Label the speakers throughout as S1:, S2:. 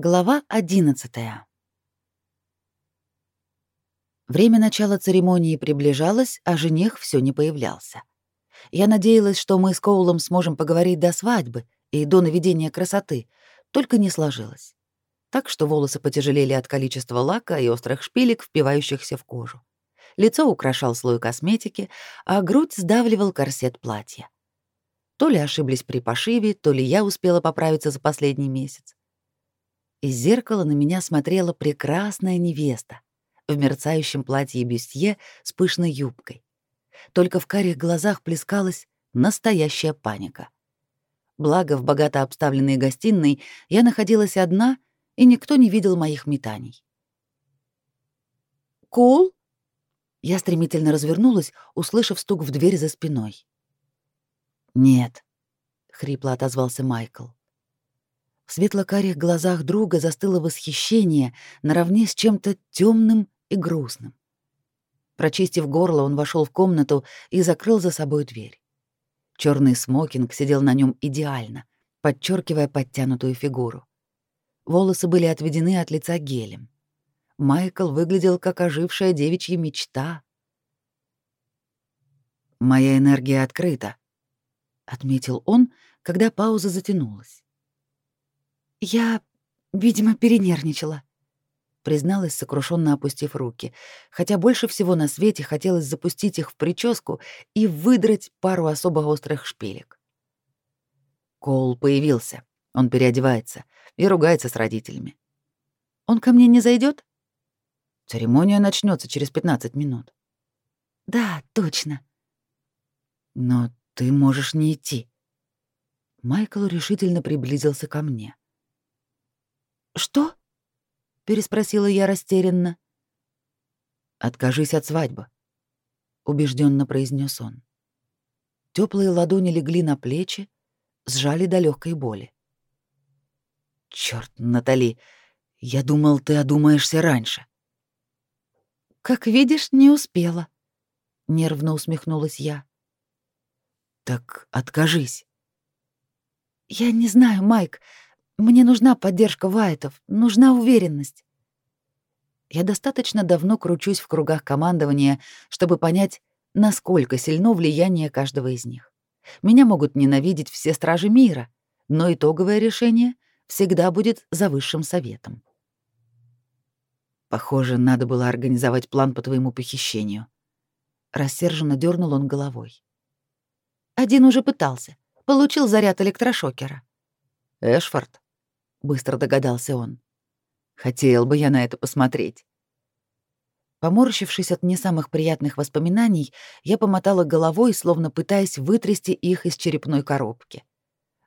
S1: Глава 11 Время начала церемонии приближалось, а жених все не появлялся. Я надеялась, что мы с Коулом сможем поговорить до свадьбы и до наведения красоты, только не сложилось. Так что волосы потяжелели от количества лака и острых шпилек, впивающихся в кожу. Лицо украшал слой косметики, а грудь сдавливал корсет платья. То ли ошиблись при пошиве, то ли я успела поправиться за последний месяц. Из зеркала на меня смотрела прекрасная невеста в мерцающем платье бюстье с пышной юбкой. Только в карих глазах плескалась настоящая паника. Благо, в богато обставленной гостиной я находилась одна, и никто не видел моих метаний. «Кул?» Я стремительно развернулась, услышав стук в дверь за спиной. «Нет», — хрипло отозвался Майкл. В светло-карих глазах друга застыло восхищение наравне с чем-то темным и грустным. Прочистив горло, он вошел в комнату и закрыл за собой дверь. Черный смокинг сидел на нем идеально, подчеркивая подтянутую фигуру. Волосы были отведены от лица гелем. Майкл выглядел как ожившая девичья мечта. «Моя энергия открыта», — отметил он, когда пауза затянулась. «Я, видимо, перенервничала», — призналась, сокрушенно опустив руки, хотя больше всего на свете хотелось запустить их в прическу и выдрать пару особо острых шпилек. Коул появился. Он переодевается и ругается с родителями. «Он ко мне не зайдет? Церемония начнется через 15 минут. «Да, точно». «Но ты можешь не идти». Майкл решительно приблизился ко мне. «Что?» — переспросила я растерянно. «Откажись от свадьбы», — убежденно произнес он. Теплые ладони легли на плечи, сжали до легкой боли. Черт, Натали, я думал, ты одумаешься раньше. Как видишь, не успела, нервно усмехнулась я. Так откажись. Я не знаю, Майк. Мне нужна поддержка Вайтов, нужна уверенность. Я достаточно давно кручусь в кругах командования, чтобы понять, насколько сильно влияние каждого из них. Меня могут ненавидеть все стражи мира, но итоговое решение всегда будет за высшим советом. Похоже, надо было организовать план по твоему похищению. Рассерженно дернул он головой. Один уже пытался. Получил заряд электрошокера. Эшфорд, быстро догадался он. Хотел бы я на это посмотреть. Поморщившись от не самых приятных воспоминаний, я помотала головой, словно пытаясь вытрясти их из черепной коробки.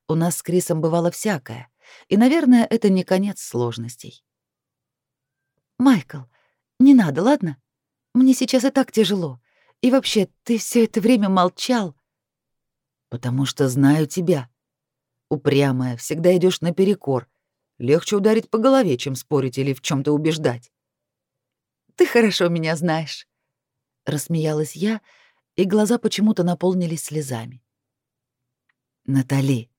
S1: У нас с Крисом бывало всякое, и, наверное, это не конец сложностей. «Майкл, не надо, ладно? Мне сейчас и так тяжело. И вообще, ты все это время молчал». «Потому что знаю тебя», Упрямая, всегда идешь наперекор. Легче ударить по голове, чем спорить или в чем то убеждать. Ты хорошо меня знаешь, рассмеялась я, и глаза почему-то наполнились слезами. Натали.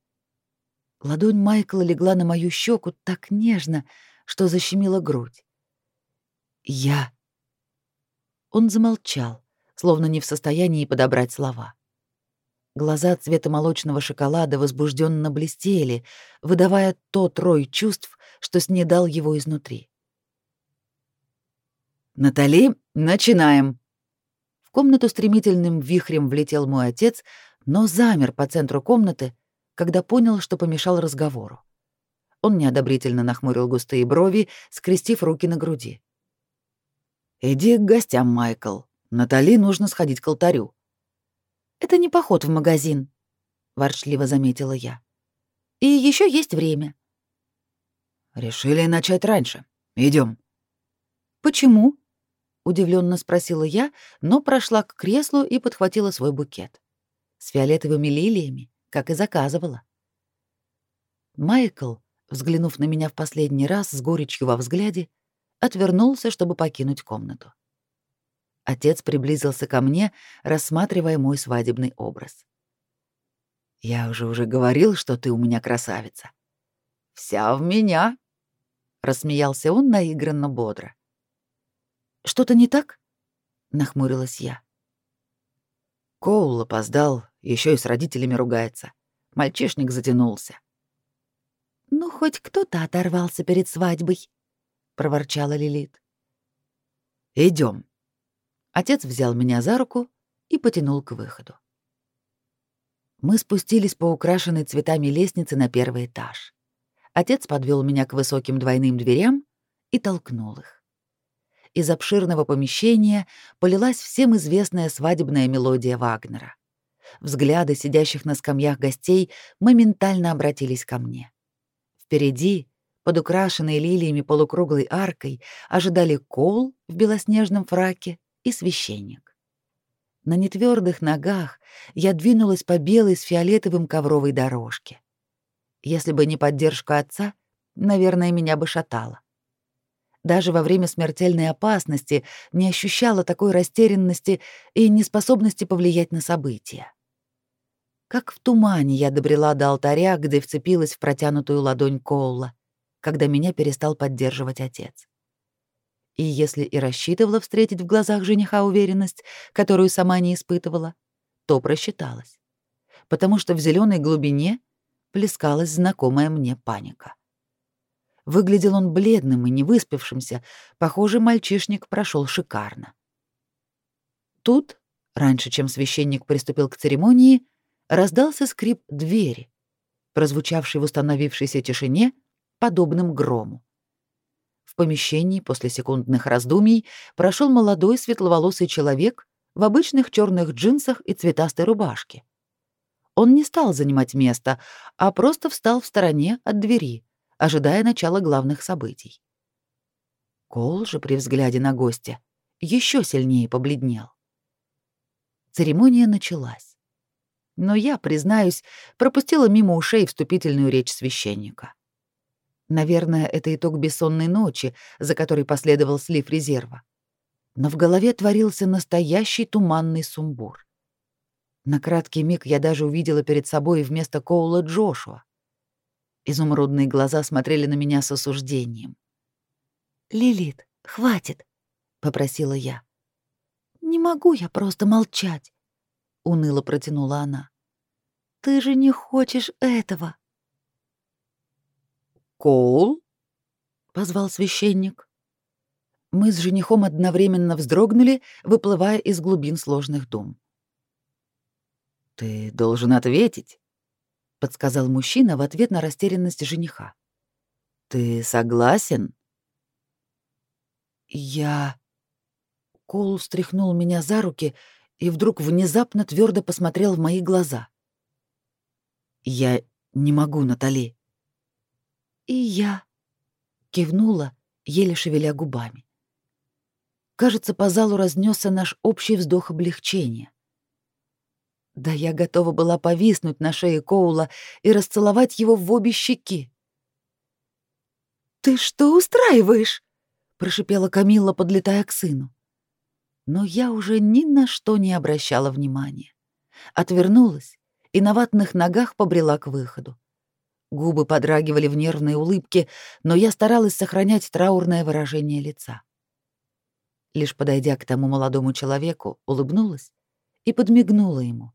S1: Ладонь Майкла легла на мою щеку так нежно, что защемила грудь. Я. Он замолчал, словно не в состоянии подобрать слова. Глаза цвета молочного шоколада возбужденно блестели, выдавая тот рой чувств, что снедал его изнутри. «Натали, начинаем!» В комнату стремительным вихрем влетел мой отец, но замер по центру комнаты, когда понял, что помешал разговору. Он неодобрительно нахмурил густые брови, скрестив руки на груди. «Иди к гостям, Майкл. Натали нужно сходить к алтарю», это не поход в магазин, ворчливо заметила я. И еще есть время. Решили начать раньше. Идем. Почему? удивленно спросила я, но прошла к креслу и подхватила свой букет с фиолетовыми лилиями, как и заказывала. Майкл, взглянув на меня в последний раз с горечью во взгляде, отвернулся, чтобы покинуть комнату. Отец приблизился ко мне, рассматривая мой свадебный образ. «Я уже уже говорил, что ты у меня красавица. Вся в меня». рассмеялся он наигранно бодро. Что-то не так? нахмурилась я. Коул опоздал, еще и с родителями ругается. Мальчишник затянулся.
S2: Ну, хоть кто-то оторвался перед свадьбой, проворчала Лилит.
S1: Идем. Отец взял меня за руку и потянул к выходу. Мы спустились по украшенной цветами лестнице на первый этаж. Отец подвел меня к высоким двойным дверям и толкнул их. Из обширного помещения полилась всем известная свадебная мелодия Вагнера. Взгляды сидящих на скамьях гостей моментально обратились ко мне. Впереди, под украшенной лилиями полукруглой аркой, ожидали Кол в белоснежном фраке и священник. На нетвердых ногах я двинулась по белой с фиолетовым ковровой дорожке. Если бы не поддержка отца, наверное, меня бы шатало. Даже во время смертельной опасности не ощущала такой растерянности и неспособности повлиять на события. Как в тумане я добрела до алтаря, где вцепилась в протянутую ладонь Коула, когда меня перестал поддерживать отец. И если и рассчитывала встретить в глазах жениха уверенность, которую сама не испытывала, то просчиталась. Потому что в зеленой глубине плескалась знакомая мне паника. Выглядел он бледным и невыспавшимся, похоже, мальчишник прошел шикарно. Тут, раньше, чем священник приступил к церемонии, раздался скрип двери, прозвучавший в установившейся тишине подобным грому. В помещении после секундных раздумий прошел молодой светловолосый человек в обычных черных джинсах и цветастой рубашке. Он не стал занимать место, а просто встал в стороне от двери, ожидая начала главных событий. Кол же при взгляде на гостя еще сильнее побледнел. Церемония началась. Но я, признаюсь, пропустила мимо ушей вступительную речь священника. Наверное, это итог бессонной ночи, за которой последовал слив резерва. Но в голове творился настоящий туманный сумбур. На краткий миг я даже увидела перед собой вместо Коула Джошуа. Изумрудные глаза смотрели на меня с осуждением.
S2: «Лилит, хватит», — попросила я. «Не могу я просто молчать», — уныло протянула она. «Ты же не хочешь этого».
S1: «Коул?» — позвал священник. Мы с женихом одновременно вздрогнули, выплывая из глубин сложных дум. «Ты должен ответить», — подсказал мужчина в ответ на растерянность жениха. «Ты согласен?» «Я...» Коул встряхнул меня за руки и вдруг внезапно твердо посмотрел в мои глаза. «Я не могу, Натали»,
S2: «И я», — кивнула, еле шевеля губами. Кажется, по залу разнесся наш общий вздох облегчения. Да я готова была повиснуть на шее Коула и расцеловать его в обе щеки. «Ты что устраиваешь?» — прошипела Камилла, подлетая к сыну. Но я уже ни на что не обращала внимания. Отвернулась и на ватных ногах побрела к выходу. Губы подрагивали в нервной улыбке, но я старалась сохранять траурное выражение лица. Лишь подойдя к тому молодому человеку, улыбнулась и подмигнула ему,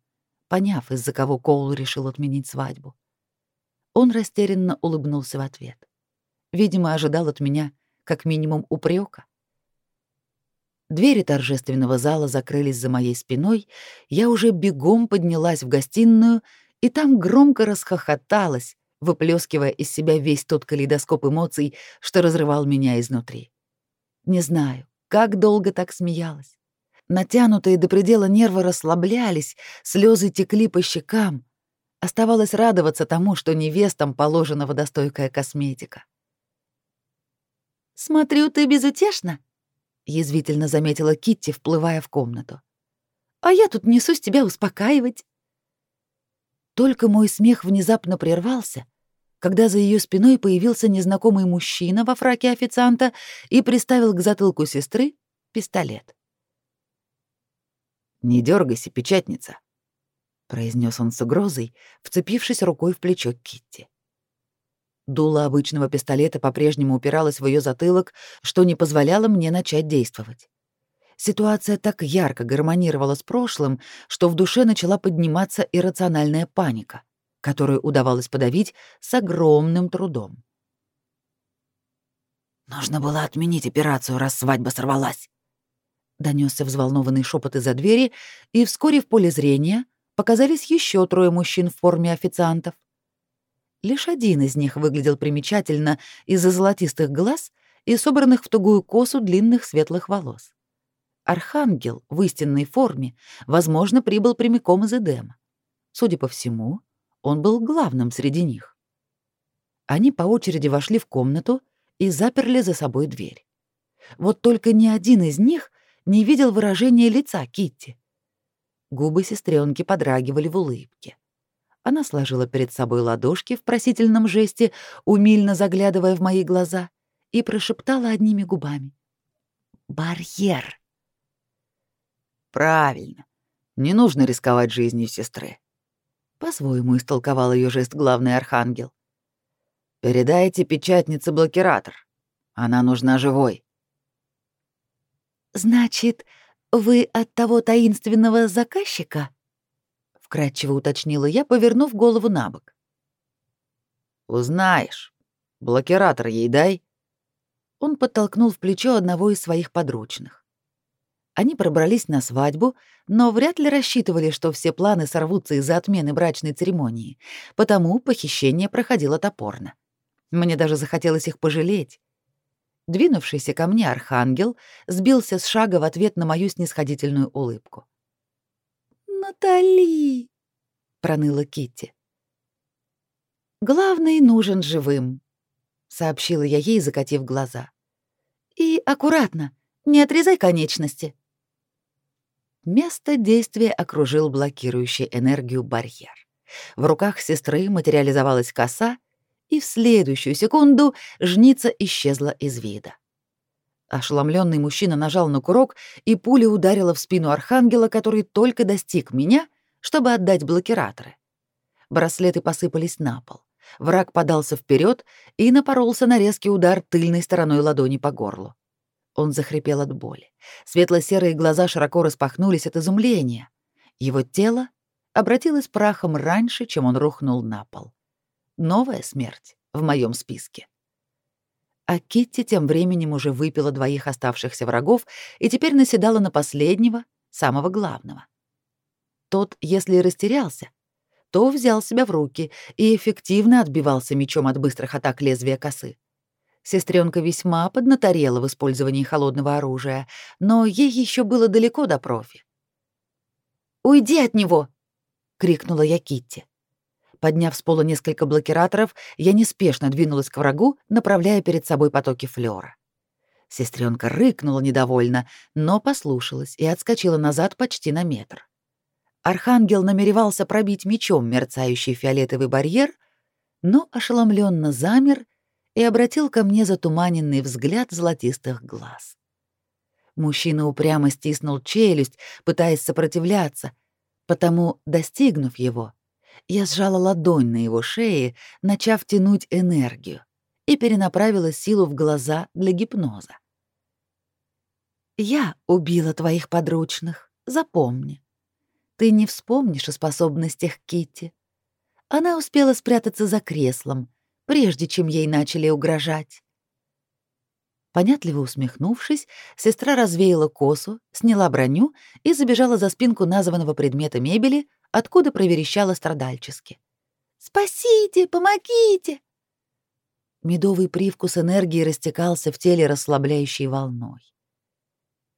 S2: поняв, из-за кого Коул решил отменить свадьбу. Он растерянно улыбнулся в ответ. Видимо, ожидал от меня как минимум упрека. Двери торжественного зала закрылись за моей спиной, я уже бегом поднялась в гостиную и там громко расхохоталась, выплескивая из себя весь тот калейдоскоп эмоций, что разрывал меня изнутри. Не знаю, как долго так смеялась. Натянутые до предела нервы расслаблялись, слезы текли по щекам. Оставалось радоваться тому, что невестам положена водостойкая косметика. «Смотрю, ты безутешна», —
S1: язвительно заметила Китти, вплывая в комнату.
S2: «А я тут несусь тебя успокаивать».
S1: Только мой смех внезапно прервался, когда за ее спиной появился незнакомый мужчина во фраке официанта и приставил к затылку сестры пистолет. «Не дергайся, печатница», — произнес он с угрозой, вцепившись рукой в плечо Китти.
S2: Дуло обычного пистолета по-прежнему упиралось в ее затылок, что не позволяло мне начать действовать. Ситуация так ярко гармонировала с прошлым, что в душе начала подниматься иррациональная паника, которую удавалось подавить с огромным трудом. «Нужно было отменить операцию, раз свадьба сорвалась», — донесся взволнованный шепот из-за двери, и вскоре в поле зрения показались еще трое мужчин в форме официантов. Лишь один из них выглядел примечательно из-за золотистых глаз и собранных в тугую косу длинных светлых волос. Архангел в истинной форме, возможно, прибыл прямиком из Эдема. Судя по всему, он был главным среди них. Они по очереди вошли в комнату и заперли за собой дверь. Вот только ни один из них не видел выражения лица Китти. Губы сестренки подрагивали в улыбке. Она сложила перед собой ладошки в просительном жесте, умильно заглядывая в мои глаза, и прошептала одними губами. «Барьер!» Правильно. Не нужно рисковать жизнью сестры. По-своему истолковал ее жест главный архангел. Передайте печатнице блокиратор. Она нужна живой. Значит, вы от того таинственного заказчика? Вкратчиво уточнила я, повернув голову на бок. Узнаешь. Блокиратор ей дай. Он подтолкнул в плечо одного из своих подручных. Они пробрались на свадьбу, но вряд ли рассчитывали, что все планы сорвутся из-за отмены брачной церемонии, потому похищение проходило топорно. Мне даже захотелось их пожалеть. Двинувшийся ко мне архангел сбился с шага в ответ на мою снисходительную улыбку. «Натали!» — проныла Китти. «Главный нужен живым», — сообщила я ей, закатив глаза. «И аккуратно, не отрезай конечности». Место действия окружил блокирующий энергию барьер. В руках сестры материализовалась коса, и в следующую секунду жница исчезла из вида. Ошеломленный мужчина нажал на курок, и пуля ударила в спину архангела, который только достиг меня, чтобы отдать блокираторы. Браслеты посыпались на пол. Враг подался вперед и напоролся на резкий удар тыльной стороной ладони по горлу. Он захрипел от боли. Светло-серые глаза широко распахнулись от изумления. Его тело обратилось прахом раньше, чем он рухнул на пол. Новая смерть в моем списке. А Китти тем временем уже выпила двоих оставшихся врагов и теперь наседала на последнего, самого главного. Тот, если и растерялся, то взял себя в руки и эффективно отбивался мечом от быстрых атак лезвия косы. Сестренка весьма поднаторела в использовании холодного оружия, но ей еще было далеко до профи. «Уйди от него!» — крикнула я Китти. Подняв с пола несколько блокираторов, я неспешно двинулась к врагу, направляя перед собой потоки флёра. Сестренка рыкнула недовольно, но послушалась и отскочила назад почти на метр. Архангел намеревался пробить мечом мерцающий фиолетовый барьер, но ошеломленно замер и обратил ко мне затуманенный взгляд золотистых глаз. Мужчина упрямо стиснул челюсть, пытаясь сопротивляться, потому, достигнув его, я сжала ладонь на его шее, начав тянуть энергию, и перенаправила силу в глаза для гипноза. «Я убила твоих подручных, запомни. Ты не вспомнишь о способностях Китти. Она успела спрятаться за креслом, прежде чем ей начали угрожать. Понятливо усмехнувшись, сестра развеяла косу, сняла броню и забежала за спинку названного предмета мебели, откуда проверещала страдальчески. «Спасите! Помогите!» Медовый привкус энергии растекался в теле расслабляющей волной.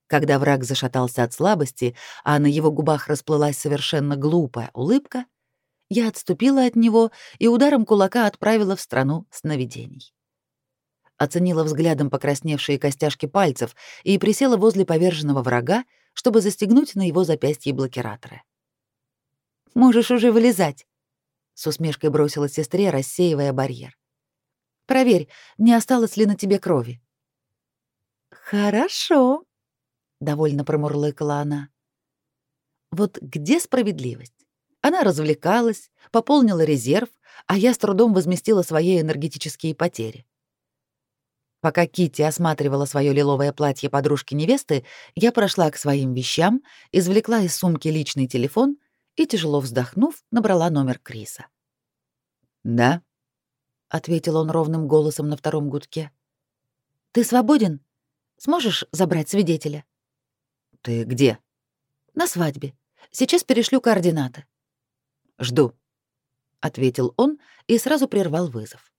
S2: Когда враг зашатался от слабости, а на его губах расплылась совершенно глупая улыбка, я отступила от него и ударом кулака отправила в страну сновидений. Оценила взглядом покрасневшие костяшки пальцев и присела возле поверженного врага, чтобы застегнуть на его запястье блокираторы. «Можешь уже вылезать», — с усмешкой бросила сестре, рассеивая барьер. «Проверь, не осталось ли на тебе крови». «Хорошо», — довольно промурлыкала она. «Вот где справедливость?
S1: Она развлекалась, пополнила резерв, а я с трудом возместила свои энергетические потери. Пока Кити осматривала свое лиловое платье подружки невесты, я прошла к своим вещам, извлекла из сумки личный телефон и, тяжело вздохнув, набрала номер Криса. «Да», — ответил он ровным голосом на втором гудке. «Ты свободен? Сможешь забрать свидетеля?» «Ты где?» «На свадьбе. Сейчас перешлю координаты». «Жду», — ответил он и сразу прервал вызов.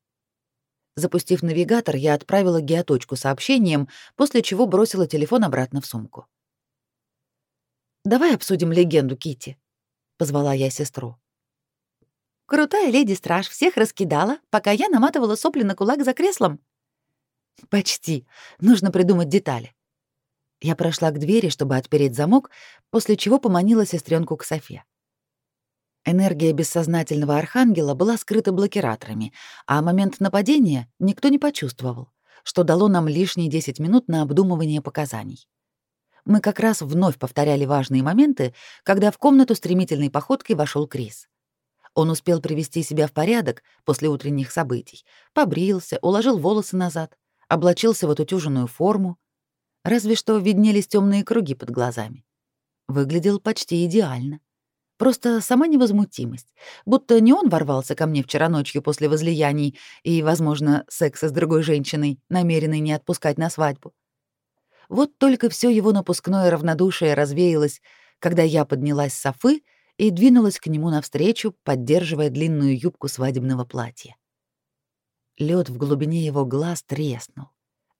S1: Запустив навигатор, я отправила геоточку сообщением, после чего бросила телефон обратно в сумку. «Давай обсудим легенду Кити, позвала я сестру. «Крутая леди-страж всех раскидала, пока я наматывала сопли на кулак за креслом». «Почти. Нужно придумать детали». Я прошла к двери, чтобы отпереть замок, после чего поманила сестренку к Софе. Энергия бессознательного архангела была скрыта блокираторами, а момент нападения никто не почувствовал, что дало нам лишние 10 минут на обдумывание показаний. Мы как раз вновь повторяли важные моменты, когда в комнату стремительной походкой вошел Крис. Он успел привести себя в порядок после утренних событий, побрился, уложил волосы назад, облачился в отутюженную форму, разве что виднелись темные круги под глазами. Выглядел почти идеально. Просто сама невозмутимость, будто не он ворвался ко мне вчера ночью после возлияний и, возможно, секса с другой женщиной, намеренной не отпускать на свадьбу. Вот только все его напускное равнодушие развеялось, когда я поднялась с софы и двинулась к нему навстречу, поддерживая длинную юбку свадебного платья. Лед в глубине его глаз треснул,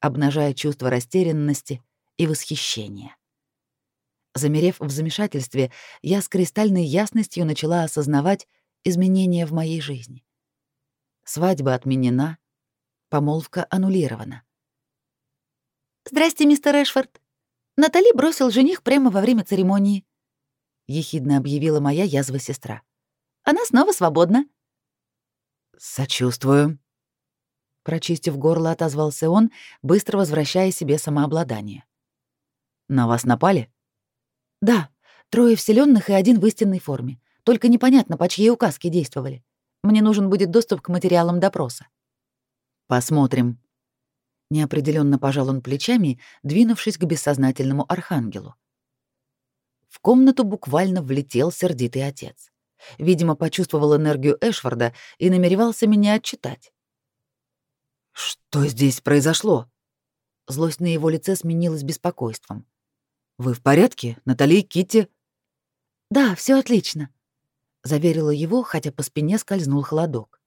S1: обнажая чувство растерянности и восхищения. Замерев в замешательстве, я с кристальной ясностью начала осознавать изменения в моей жизни. Свадьба отменена, помолвка аннулирована. «Здрасте, мистер Эшфорд. Натали бросил жених прямо во время церемонии», — ехидно объявила моя язва сестра. «Она снова свободна».
S2: «Сочувствую», — прочистив горло, отозвался он, быстро возвращая себе самообладание. «На вас напали?»
S1: Да, трое вселенных и один в истинной форме. Только непонятно, по чьей указке действовали. Мне нужен будет доступ к материалам допроса.
S2: Посмотрим. Неопределенно пожал он плечами, двинувшись к бессознательному архангелу. В комнату буквально влетел сердитый отец. Видимо, почувствовал энергию Эшварда и намеревался меня отчитать. «Что здесь произошло?» Злость на его лице сменилась беспокойством. Вы в порядке, Натали, Китти?
S1: Да, все отлично, заверила его, хотя по спине скользнул холодок.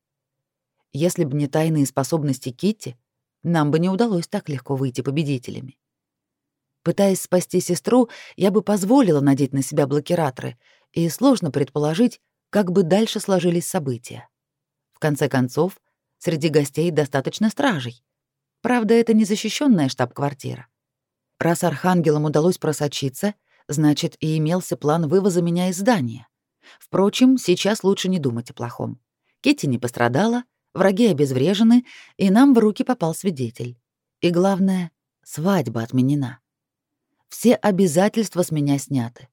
S2: Если бы не тайные способности Китти, нам бы не удалось так легко выйти победителями. Пытаясь спасти сестру, я бы позволила надеть на себя блокираторы, и сложно предположить, как бы дальше сложились события. В конце концов, среди гостей достаточно стражей. Правда, это не защищенная штаб-квартира. Раз архангелам удалось просочиться, значит, и имелся план вывоза меня из здания. Впрочем, сейчас лучше не думать о плохом. Кити не пострадала, враги обезврежены, и нам в руки попал свидетель. И главное, свадьба отменена. Все обязательства с меня сняты.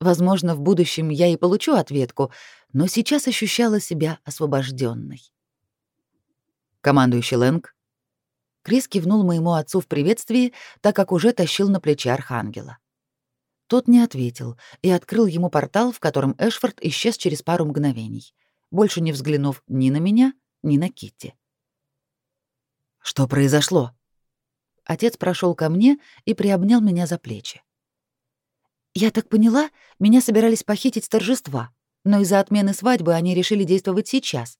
S2: Возможно, в будущем я и получу ответку, но сейчас ощущала себя освобожденной. Командующий Лэнг, Крис кивнул моему отцу в приветствии, так как уже тащил на плече архангела. Тот не ответил и открыл ему портал, в котором Эшфорд исчез через пару мгновений, больше не взглянув ни на меня, ни на Китти. «Что произошло?» Отец прошел ко мне и приобнял меня за плечи. «Я так поняла, меня собирались похитить с торжества, но из-за отмены свадьбы они решили действовать сейчас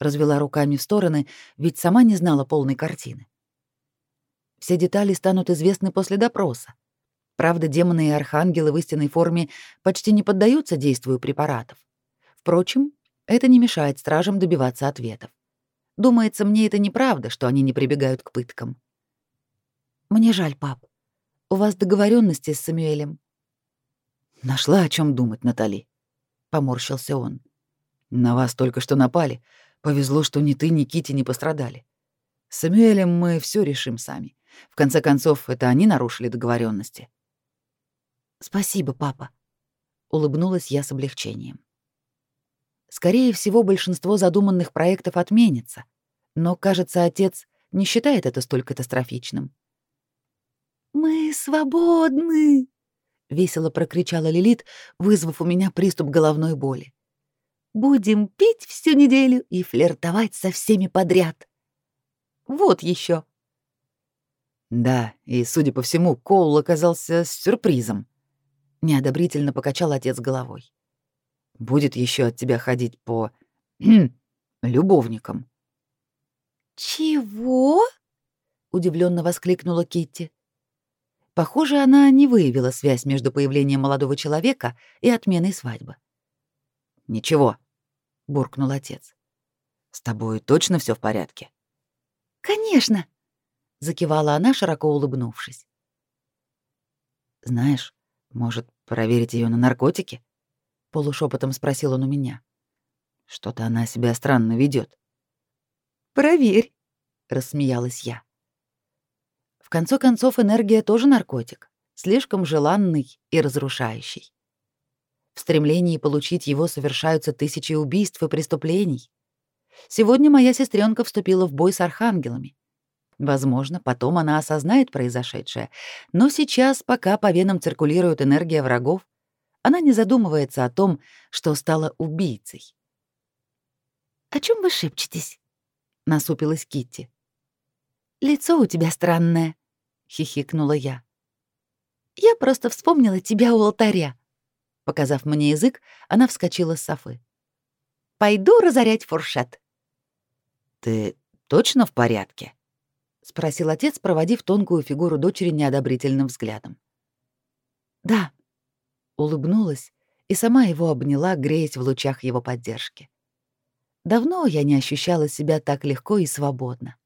S2: развела руками в стороны, ведь сама не знала полной картины. Все детали станут известны после допроса. Правда, демоны и архангелы в истинной форме почти не поддаются действию препаратов. Впрочем, это не мешает стражам добиваться ответов. Думается, мне это неправда, что они не прибегают к пыткам. Мне жаль, пап. У вас договоренности с Самюэлем. Нашла о чем думать, Натали, поморщился он. На вас только что напали, Повезло, что ни ты, ни Кити не пострадали. С Самюэлем мы все решим сами. В конце концов, это они нарушили договоренности. Спасибо, папа, улыбнулась я с облегчением.
S1: Скорее всего, большинство задуманных проектов отменится, но, кажется, отец не считает это столь катастрофичным.
S2: «Мы свободны!» — весело прокричала Лилит, вызвав у меня приступ головной боли. «Будем пить всю неделю и флиртовать со всеми подряд. Вот еще.
S1: Да, и, судя по всему, Коул оказался сюрпризом. Неодобрительно покачал отец головой. Будет еще от тебя ходить по... любовникам.
S2: «Чего?» — удивленно воскликнула Китти.
S1: Похоже, она не выявила связь между появлением молодого человека и отменой свадьбы. «Ничего», — буркнул отец. «С тобой точно все в порядке?»
S2: «Конечно», — закивала она, широко улыбнувшись.
S1: «Знаешь, может, проверить ее на наркотики?» — полушепотом спросил он у меня. «Что-то она себя странно ведет.
S2: «Проверь», — рассмеялась я.
S1: В конце концов, энергия тоже наркотик, слишком желанный и разрушающий. В стремлении получить его совершаются тысячи убийств и преступлений. Сегодня моя сестренка вступила в бой с архангелами. Возможно, потом она осознает произошедшее, но сейчас, пока по венам циркулирует энергия врагов, она не задумывается о том, что стала убийцей.
S2: «О чем вы шепчетесь?» — насупилась Китти. Лицо у тебя странное, хихикнула я. Я просто вспомнила тебя у алтаря. Показав мне язык, она вскочила с софы. Пойду разорять фуршет.
S1: Ты точно в порядке? спросил отец, проводив тонкую фигуру дочери неодобрительным взглядом.
S2: Да, улыбнулась и сама его обняла, греясь в лучах его поддержки. Давно я не ощущала себя так легко и свободно.